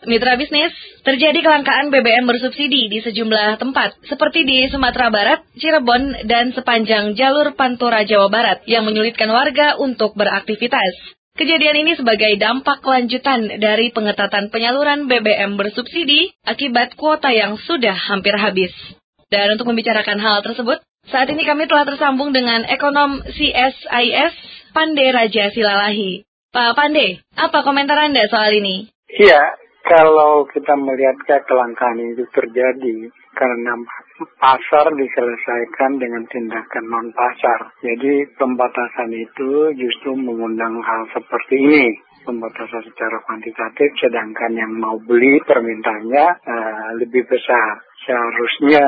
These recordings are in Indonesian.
Mitra bisnis, terjadi kelangkaan BBM bersubsidi di sejumlah tempat, seperti di Sumatera Barat, Cirebon, dan sepanjang jalur Pantura Jawa Barat yang menyulitkan warga untuk beraktivitas. Kejadian ini sebagai dampak lanjutan dari pengetatan penyaluran BBM bersubsidi akibat kuota yang sudah hampir habis. Dan untuk membicarakan hal tersebut, saat ini kami telah tersambung dengan ekonom CSIS Pande Raja Silalahi. Pak Pande, apa komentar Anda soal ini? Iya, kalau kita melihat kelangkaan itu terjadi karena pasar diselesaikan dengan tindakan non pasar. Jadi pembatasan itu justru mengundang hal seperti ini. Pembatasan secara kuantitatif, sedangkan yang mau beli permintaannya uh, lebih besar. Seharusnya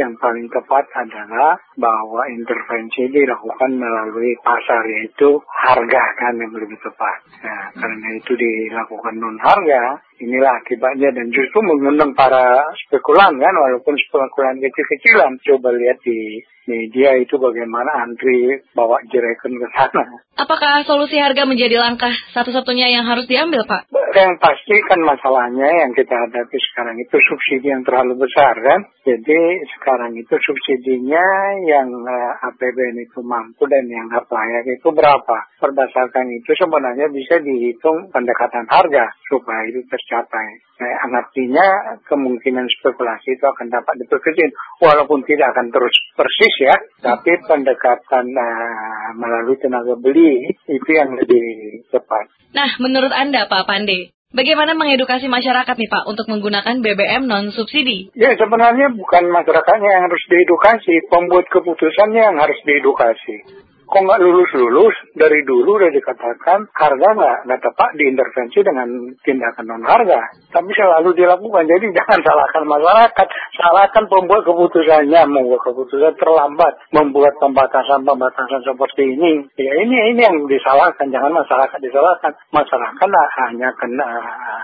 yang paling tepat adalah bahwa intervensi dilakukan melalui pasar yaitu harga kan yang lebih tepat. Nah, karena itu dilakukan non harga, inilah akibatnya dan justru mengundang para spekulan kan walaupun spekulan kecil-kecilan. Coba lihat di media itu bagaimana antri bawa jereken ke sana. Apakah solusi harga menjadi langkah satu-satunya yang harus diambil, Pak? Yang pasti kan masalahnya yang kita hadapi sekarang itu subsidi yang terlalu besar kan. Jadi sekarang itu subsidinya yang uh, eh, APBN itu mampu dan yang layak itu berapa. Berdasarkan itu sebenarnya bisa dihitung pendekatan harga supaya itu tercapai. Nah, artinya kemungkinan spekulasi itu akan dapat diperkecil walaupun tidak akan terus persis ya, tapi pendekatan uh, melalui tenaga beli itu yang lebih cepat. Nah, menurut Anda Pak Pande, Bagaimana mengedukasi masyarakat nih Pak untuk menggunakan BBM non subsidi? Ya sebenarnya bukan masyarakatnya yang harus diedukasi, pembuat keputusannya yang harus diedukasi kok nggak lulus-lulus? Dari dulu udah dikatakan harga nggak nggak tepat diintervensi dengan tindakan non harga tapi selalu dilakukan. Jadi jangan salahkan masyarakat. Salahkan pembuat keputusannya. Membuat keputusan terlambat. Membuat pembatasan-pembatasan seperti ini. Ya ini ini yang disalahkan. Jangan masyarakat disalahkan. Masyarakat hanya kena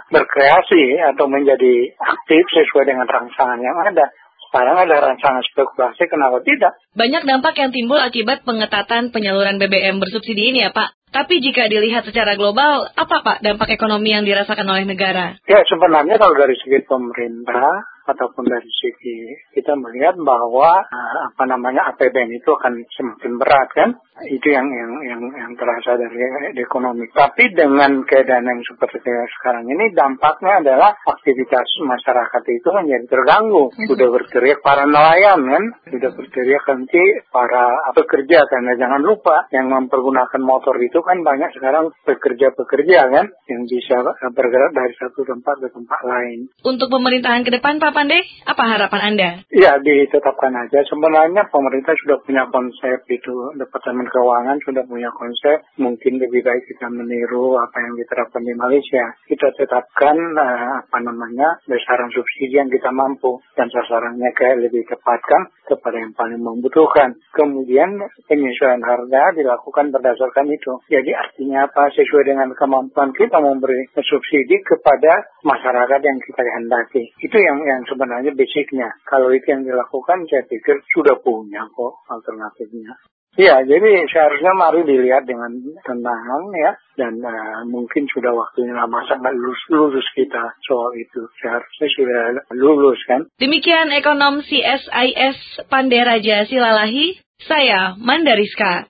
berkreasi atau menjadi aktif sesuai dengan rangsangan yang ada sekarang ada rancangan spekulasi, kenapa tidak? Banyak dampak yang timbul akibat pengetatan penyaluran BBM bersubsidi ini ya Pak. Tapi jika dilihat secara global, apa Pak dampak ekonomi yang dirasakan oleh negara? Ya sebenarnya kalau dari segi pemerintah, ataupun dari segi kita melihat bahwa uh, apa namanya APBN itu akan semakin berat kan? Itu yang yang yang yang terasa dari ekonomi. Tapi dengan keadaan yang seperti sekarang ini dampaknya adalah aktivitas masyarakat itu menjadi terganggu. Mhm. sudah berteriak para nelayan kan? Sudah berteriak nanti para pekerja karena jangan lupa yang mempergunakan motor itu kan banyak sekarang pekerja-pekerja kan? Yang bisa bergerak dari satu tempat ke tempat lain. Untuk pemerintahan ke depan Pak Pande, apa harapan Anda? Ya, ditetapkan aja. Sebenarnya pemerintah sudah punya konsep itu. Departemen Keuangan sudah punya konsep. Mungkin lebih baik kita meniru apa yang diterapkan di Malaysia. Kita tetapkan uh, apa namanya besaran subsidi yang kita mampu dan sasarannya kayak lebih tepat kan kepada yang paling membutuhkan. Kemudian penyesuaian harga dilakukan berdasarkan itu. Jadi artinya apa? Sesuai dengan kemampuan kita memberi subsidi kepada masyarakat yang kita kehendaki. Itu yang yang yang sebenarnya basicnya. Kalau itu yang dilakukan, saya pikir sudah punya kok alternatifnya. Ya, jadi seharusnya mari dilihat dengan tenang ya, dan uh, mungkin sudah waktunya masa nggak lulus lulus kita soal itu. Seharusnya sudah lulus kan. Demikian ekonom CSIS Panderaja Silalahi, saya Mandariska.